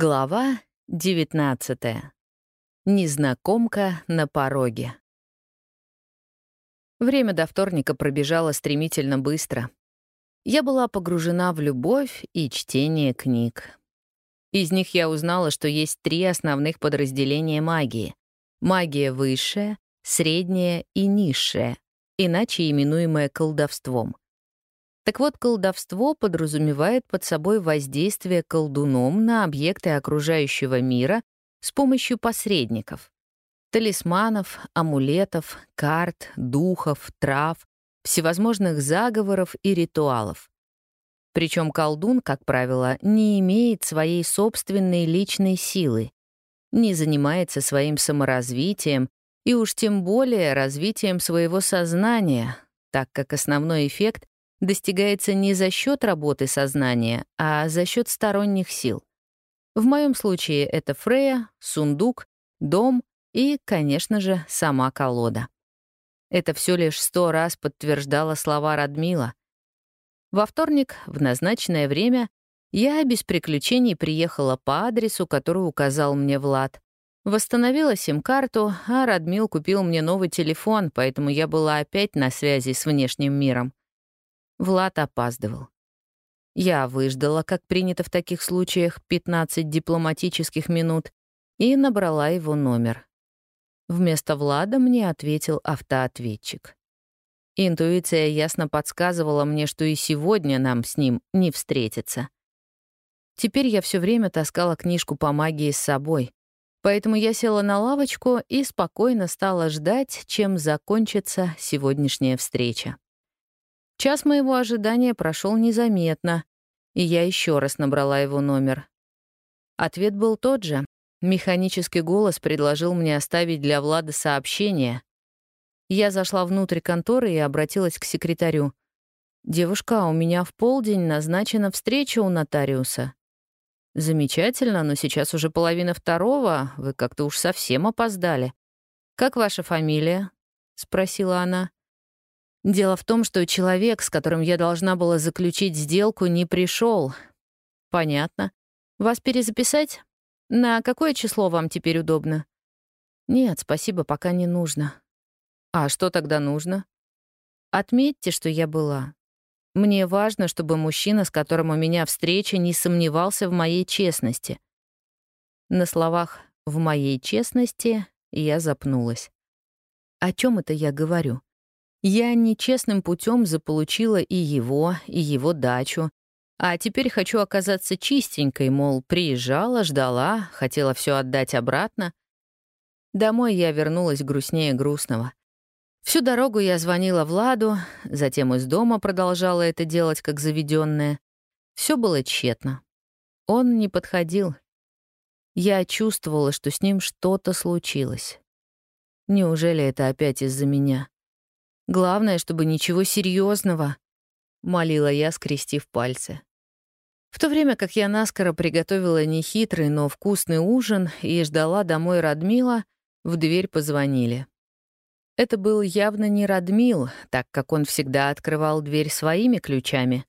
Глава 19. Незнакомка на пороге. Время до вторника пробежало стремительно быстро. Я была погружена в любовь и чтение книг. Из них я узнала, что есть три основных подразделения магии. Магия высшая, средняя и низшая, иначе именуемая колдовством — так вот, колдовство подразумевает под собой воздействие колдуном на объекты окружающего мира с помощью посредников — талисманов, амулетов, карт, духов, трав, всевозможных заговоров и ритуалов. Причем колдун, как правило, не имеет своей собственной личной силы, не занимается своим саморазвитием и уж тем более развитием своего сознания, так как основной эффект достигается не за счет работы сознания, а за счет сторонних сил. В моем случае это Фрея, сундук, дом и, конечно же, сама колода. Это все лишь сто раз подтверждало слова Радмила. Во вторник, в назначенное время, я без приключений приехала по адресу, который указал мне Влад. Восстановила сим-карту, а Радмил купил мне новый телефон, поэтому я была опять на связи с внешним миром. Влад опаздывал. Я выждала, как принято в таких случаях, 15 дипломатических минут и набрала его номер. Вместо Влада мне ответил автоответчик. Интуиция ясно подсказывала мне, что и сегодня нам с ним не встретиться. Теперь я все время таскала книжку по магии с собой, поэтому я села на лавочку и спокойно стала ждать, чем закончится сегодняшняя встреча. Час моего ожидания прошел незаметно, и я еще раз набрала его номер. Ответ был тот же. Механический голос предложил мне оставить для Влада сообщение. Я зашла внутрь конторы и обратилась к секретарю. «Девушка, у меня в полдень назначена встреча у нотариуса». «Замечательно, но сейчас уже половина второго, вы как-то уж совсем опоздали». «Как ваша фамилия?» — спросила она. Дело в том, что человек, с которым я должна была заключить сделку, не пришел. Понятно. Вас перезаписать? На какое число вам теперь удобно? Нет, спасибо, пока не нужно. А что тогда нужно? Отметьте, что я была. Мне важно, чтобы мужчина, с которым у меня встреча, не сомневался в моей честности. На словах «в моей честности» я запнулась. О чем это я говорю? Я нечестным путем заполучила и его, и его дачу. А теперь хочу оказаться чистенькой, мол, приезжала, ждала, хотела все отдать обратно. Домой я вернулась грустнее грустного. Всю дорогу я звонила Владу, затем из дома продолжала это делать как заведенное. Все было тщетно. Он не подходил. Я чувствовала, что с ним что-то случилось. Неужели это опять из-за меня? Главное, чтобы ничего серьезного, молила я, скрестив пальцы. В то время как я наскоро приготовила нехитрый, но вкусный ужин и ждала домой Радмила, в дверь позвонили. Это был явно не Радмил, так как он всегда открывал дверь своими ключами.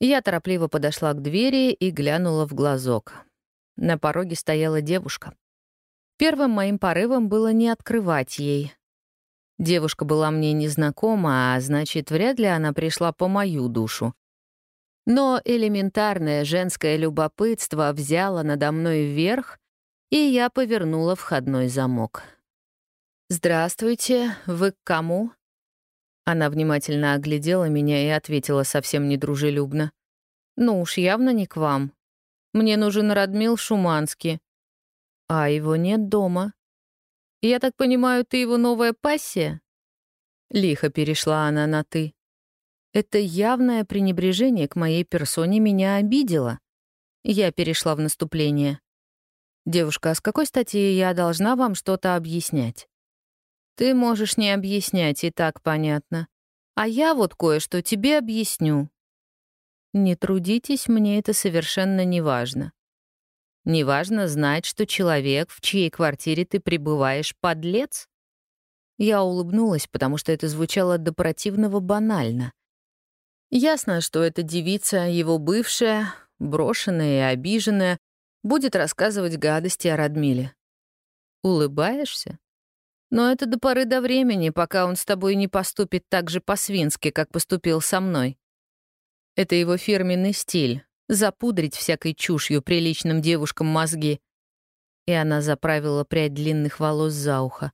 Я торопливо подошла к двери и глянула в глазок. На пороге стояла девушка. Первым моим порывом было не открывать ей, Девушка была мне незнакома, а значит, вряд ли она пришла по мою душу. Но элементарное женское любопытство взяло надо мной вверх, и я повернула входной замок. «Здравствуйте, вы к кому?» Она внимательно оглядела меня и ответила совсем недружелюбно. «Ну уж явно не к вам. Мне нужен Радмил Шуманский. А его нет дома. «Я так понимаю, ты его новая пассия?» Лихо перешла она на «ты». Это явное пренебрежение к моей персоне меня обидело. Я перешла в наступление. «Девушка, а с какой стати я должна вам что-то объяснять?» «Ты можешь не объяснять, и так понятно. А я вот кое-что тебе объясню». «Не трудитесь, мне это совершенно не важно. Неважно знать, что человек, в чьей квартире ты пребываешь, подлец? Я улыбнулась, потому что это звучало до противного банально. Ясно, что эта девица, его бывшая, брошенная и обиженная, Будет рассказывать гадости о Радмиле. Улыбаешься? Но это до поры до времени, пока он с тобой не поступит так же по-свински, как поступил со мной. Это его фирменный стиль — запудрить всякой чушью приличным девушкам мозги. И она заправила прядь длинных волос за ухо.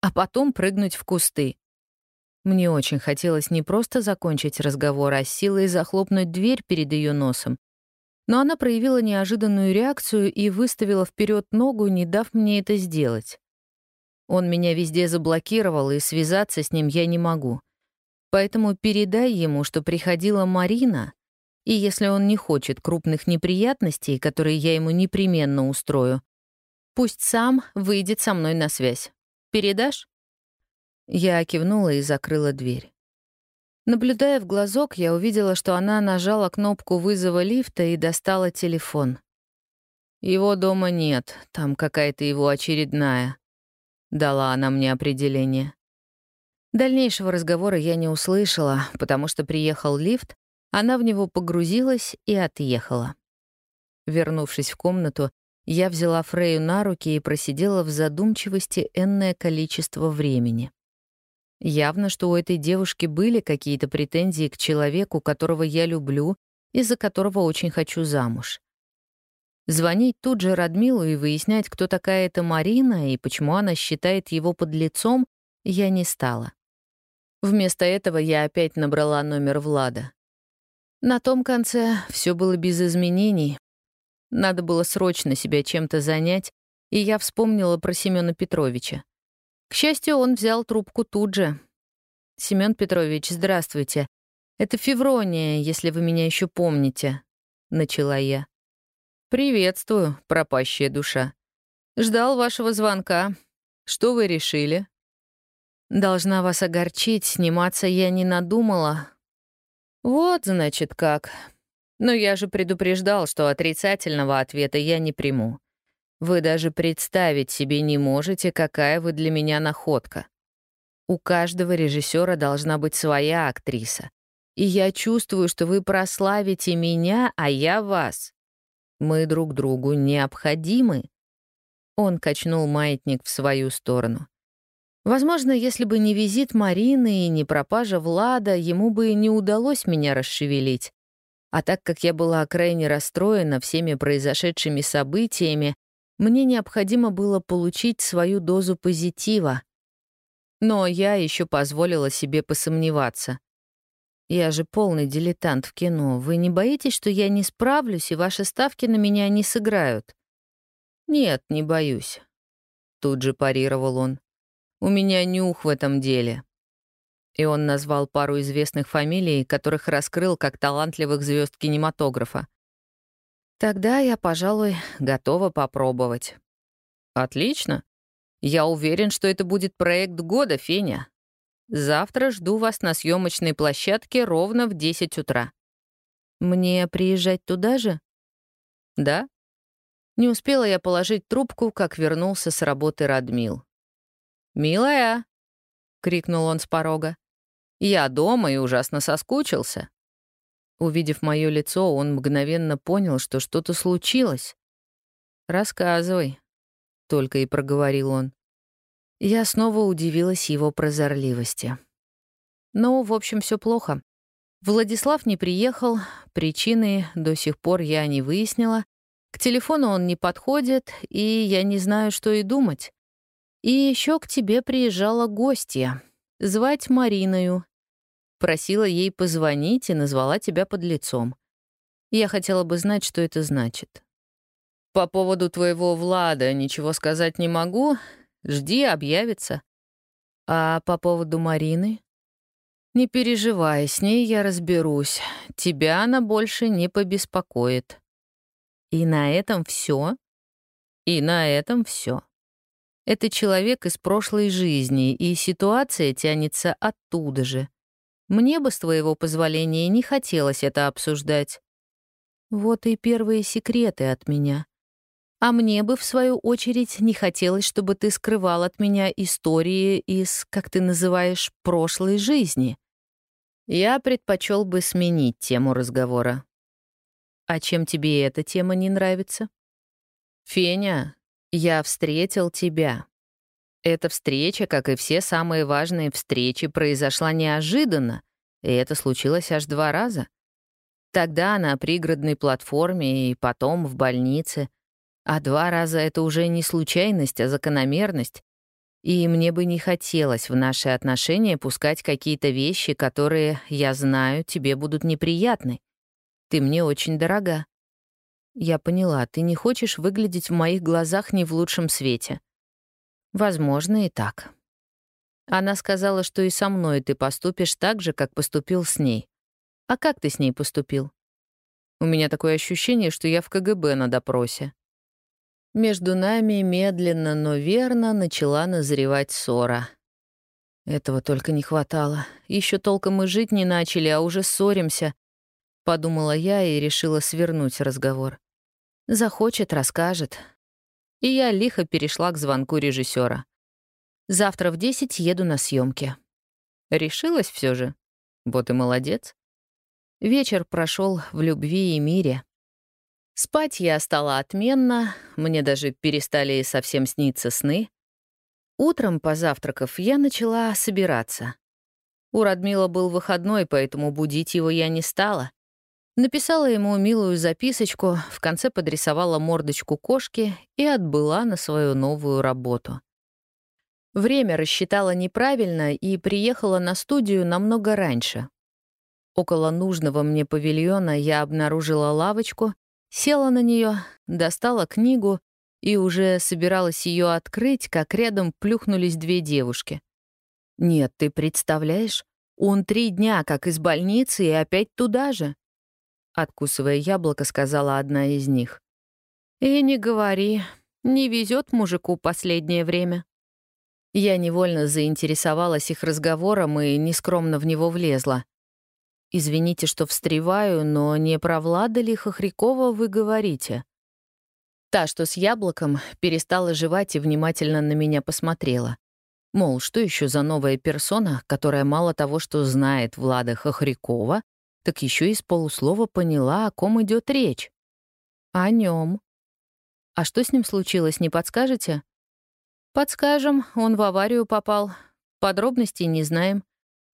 А потом прыгнуть в кусты. Мне очень хотелось не просто закончить разговор, а силой захлопнуть дверь перед ее носом. Но она проявила неожиданную реакцию и выставила вперед ногу, не дав мне это сделать. Он меня везде заблокировал, и связаться с ним я не могу. Поэтому передай ему, что приходила Марина, и если он не хочет крупных неприятностей, которые я ему непременно устрою, пусть сам выйдет со мной на связь. Передашь? Я кивнула и закрыла дверь. Наблюдая в глазок, я увидела, что она нажала кнопку вызова лифта и достала телефон. «Его дома нет, там какая-то его очередная», — дала она мне определение. Дальнейшего разговора я не услышала, потому что приехал лифт, она в него погрузилась и отъехала. Вернувшись в комнату, я взяла Фрею на руки и просидела в задумчивости энное количество времени. Явно, что у этой девушки были какие-то претензии к человеку, которого я люблю и за которого очень хочу замуж. Звонить тут же Радмилу и выяснять, кто такая эта Марина и почему она считает его под лицом, я не стала. Вместо этого я опять набрала номер Влада. На том конце все было без изменений. Надо было срочно себя чем-то занять, и я вспомнила про Семена Петровича. К счастью, он взял трубку тут же. «Семён Петрович, здравствуйте. Это Феврония, если вы меня еще помните», — начала я. «Приветствую, пропащая душа. Ждал вашего звонка. Что вы решили?» «Должна вас огорчить, сниматься я не надумала». «Вот, значит, как. Но я же предупреждал, что отрицательного ответа я не приму. Вы даже представить себе не можете, какая вы для меня находка. У каждого режиссера должна быть своя актриса. И я чувствую, что вы прославите меня, а я вас. Мы друг другу необходимы. Он качнул маятник в свою сторону. Возможно, если бы не визит Марины и не пропажа Влада, ему бы не удалось меня расшевелить. А так как я была крайне расстроена всеми произошедшими событиями, мне необходимо было получить свою дозу позитива. Но я еще позволила себе посомневаться. Я же полный дилетант в кино. Вы не боитесь, что я не справлюсь, и ваши ставки на меня не сыграют? Нет, не боюсь. Тут же парировал он. У меня нюх в этом деле. И он назвал пару известных фамилий, которых раскрыл как талантливых звезд кинематографа. Тогда я, пожалуй, готова попробовать. Отлично. Я уверен, что это будет проект года, Феня. Завтра жду вас на съемочной площадке ровно в 10 утра. Мне приезжать туда же? Да. Не успела я положить трубку, как вернулся с работы Радмил. «Милая!» — крикнул он с порога. «Я дома и ужасно соскучился. Увидев мое лицо, он мгновенно понял, что что-то случилось. «Рассказывай», — только и проговорил он. Я снова удивилась его прозорливости. Ну, в общем, все плохо. Владислав не приехал, причины до сих пор я не выяснила. К телефону он не подходит, и я не знаю, что и думать. И еще к тебе приезжала гостья. Звать Мариною, Просила ей позвонить и назвала тебя под лицом. Я хотела бы знать, что это значит. По поводу твоего Влада ничего сказать не могу. Жди, объявится. А по поводу Марины? Не переживай, с ней я разберусь. Тебя она больше не побеспокоит. И на этом все. И на этом все. Это человек из прошлой жизни, и ситуация тянется оттуда же. Мне бы, с твоего позволения, не хотелось это обсуждать. Вот и первые секреты от меня. А мне бы, в свою очередь, не хотелось, чтобы ты скрывал от меня истории из, как ты называешь, прошлой жизни. Я предпочел бы сменить тему разговора. А чем тебе эта тема не нравится? «Феня, я встретил тебя». Эта встреча, как и все самые важные встречи, произошла неожиданно, и это случилось аж два раза. Тогда на пригородной платформе и потом в больнице. А два раза — это уже не случайность, а закономерность. И мне бы не хотелось в наши отношения пускать какие-то вещи, которые, я знаю, тебе будут неприятны. Ты мне очень дорога. Я поняла, ты не хочешь выглядеть в моих глазах не в лучшем свете. Возможно, и так. Она сказала, что и со мной ты поступишь так же, как поступил с ней. А как ты с ней поступил? У меня такое ощущение, что я в КГБ на допросе. Между нами медленно, но верно начала назревать ссора. Этого только не хватало. Еще толком мы жить не начали, а уже ссоримся. Подумала я и решила свернуть разговор. Захочет, расскажет. И я лихо перешла к звонку режиссера. Завтра в 10 еду на съемки. Решилась все же. Вот и молодец. Вечер прошел в любви и мире. Спать я стала отменно, мне даже перестали совсем сниться сны. Утром, позавтракав, я начала собираться. У Радмила был выходной, поэтому будить его я не стала. Написала ему милую записочку, в конце подрисовала мордочку кошки и отбыла на свою новую работу. Время рассчитала неправильно и приехала на студию намного раньше. Около нужного мне павильона я обнаружила лавочку Села на нее, достала книгу и уже собиралась ее открыть, как рядом плюхнулись две девушки. «Нет, ты представляешь? Он три дня как из больницы и опять туда же!» Откусывая яблоко, сказала одна из них. «И не говори, не везет мужику последнее время». Я невольно заинтересовалась их разговором и нескромно в него влезла. «Извините, что встреваю, но не про Влада ли Хохрякова вы говорите?» Та, что с яблоком, перестала жевать и внимательно на меня посмотрела. Мол, что еще за новая персона, которая мало того, что знает Влада Хохрякова, так еще и с полуслова поняла, о ком идет речь. О нем. А что с ним случилось, не подскажете? Подскажем, он в аварию попал. Подробностей не знаем.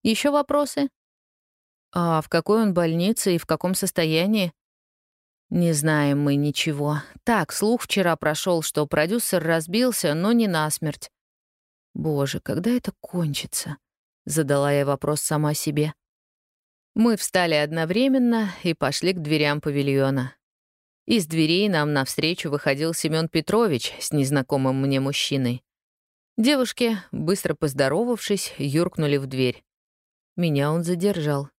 Еще вопросы? А в какой он больнице и в каком состоянии? Не знаем мы ничего. Так, слух вчера прошел, что продюсер разбился, но не насмерть. Боже, когда это кончится? Задала я вопрос сама себе. Мы встали одновременно и пошли к дверям павильона. Из дверей нам навстречу выходил Семён Петрович с незнакомым мне мужчиной. Девушки, быстро поздоровавшись, юркнули в дверь. Меня он задержал.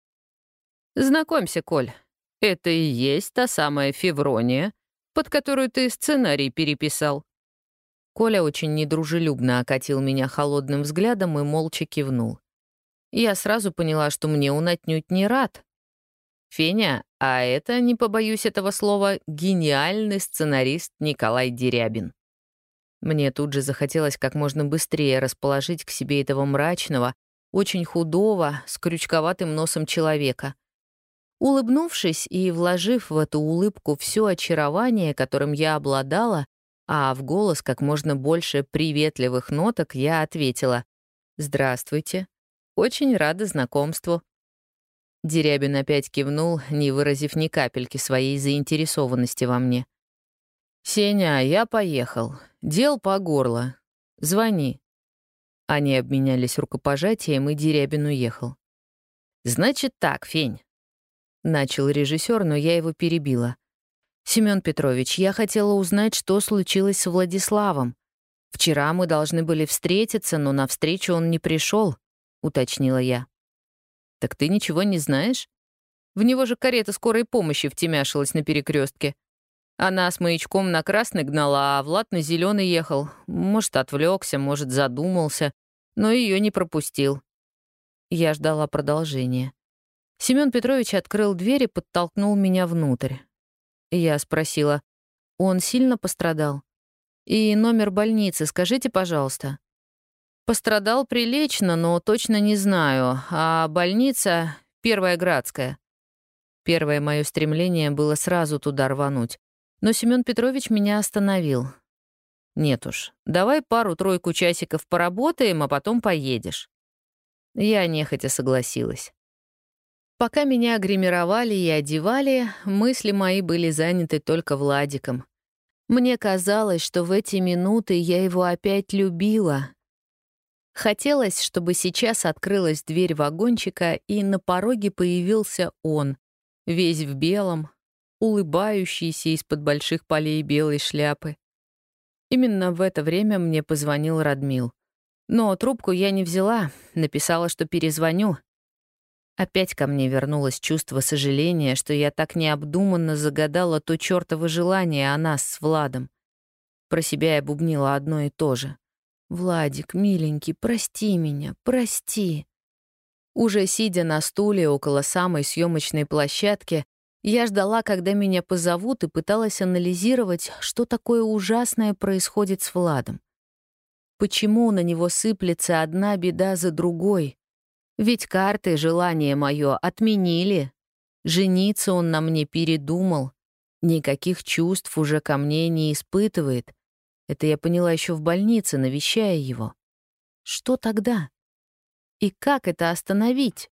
Знакомься, Коль, это и есть та самая Феврония, под которую ты сценарий переписал. Коля очень недружелюбно окатил меня холодным взглядом и молча кивнул. Я сразу поняла, что мне он отнюдь не рад. Феня, а это, не побоюсь этого слова, гениальный сценарист Николай Дерябин. Мне тут же захотелось как можно быстрее расположить к себе этого мрачного, очень худого, с крючковатым носом человека — Улыбнувшись и вложив в эту улыбку все очарование, которым я обладала, а в голос как можно больше приветливых ноток, я ответила «Здравствуйте. Очень рада знакомству». Дерябин опять кивнул, не выразив ни капельки своей заинтересованности во мне. «Сеня, я поехал. Дел по горло. Звони». Они обменялись рукопожатием, и Дерябин уехал. «Значит так, Фень, Начал режиссер, но я его перебила. Семён Петрович, я хотела узнать, что случилось с Владиславом. Вчера мы должны были встретиться, но на встречу он не пришел, уточнила я. Так ты ничего не знаешь? В него же карета скорой помощи втемяшилась на перекрестке. Она с маячком на красный гнала, а Влад на зеленый ехал. Может, отвлекся, может, задумался, но ее не пропустил. Я ждала продолжения. Семён Петрович открыл дверь и подтолкнул меня внутрь. Я спросила, он сильно пострадал? И номер больницы скажите, пожалуйста. Пострадал прилично, но точно не знаю, а больница — Первая Градская. Первое мое стремление было сразу туда рвануть. Но Семён Петрович меня остановил. «Нет уж, давай пару-тройку часиков поработаем, а потом поедешь». Я нехотя согласилась. Пока меня гримировали и одевали, мысли мои были заняты только Владиком. Мне казалось, что в эти минуты я его опять любила. Хотелось, чтобы сейчас открылась дверь вагончика, и на пороге появился он, весь в белом, улыбающийся из-под больших полей белой шляпы. Именно в это время мне позвонил Радмил. Но трубку я не взяла, написала, что перезвоню — Опять ко мне вернулось чувство сожаления, что я так необдуманно загадала то чёртово желание о нас с Владом. Про себя я бубнила одно и то же. «Владик, миленький, прости меня, прости». Уже сидя на стуле около самой съемочной площадки, я ждала, когда меня позовут, и пыталась анализировать, что такое ужасное происходит с Владом. Почему на него сыплется одна беда за другой? Ведь карты желание мое отменили. Жениться он на мне передумал. Никаких чувств уже ко мне не испытывает. Это я поняла еще в больнице, навещая его. Что тогда? И как это остановить?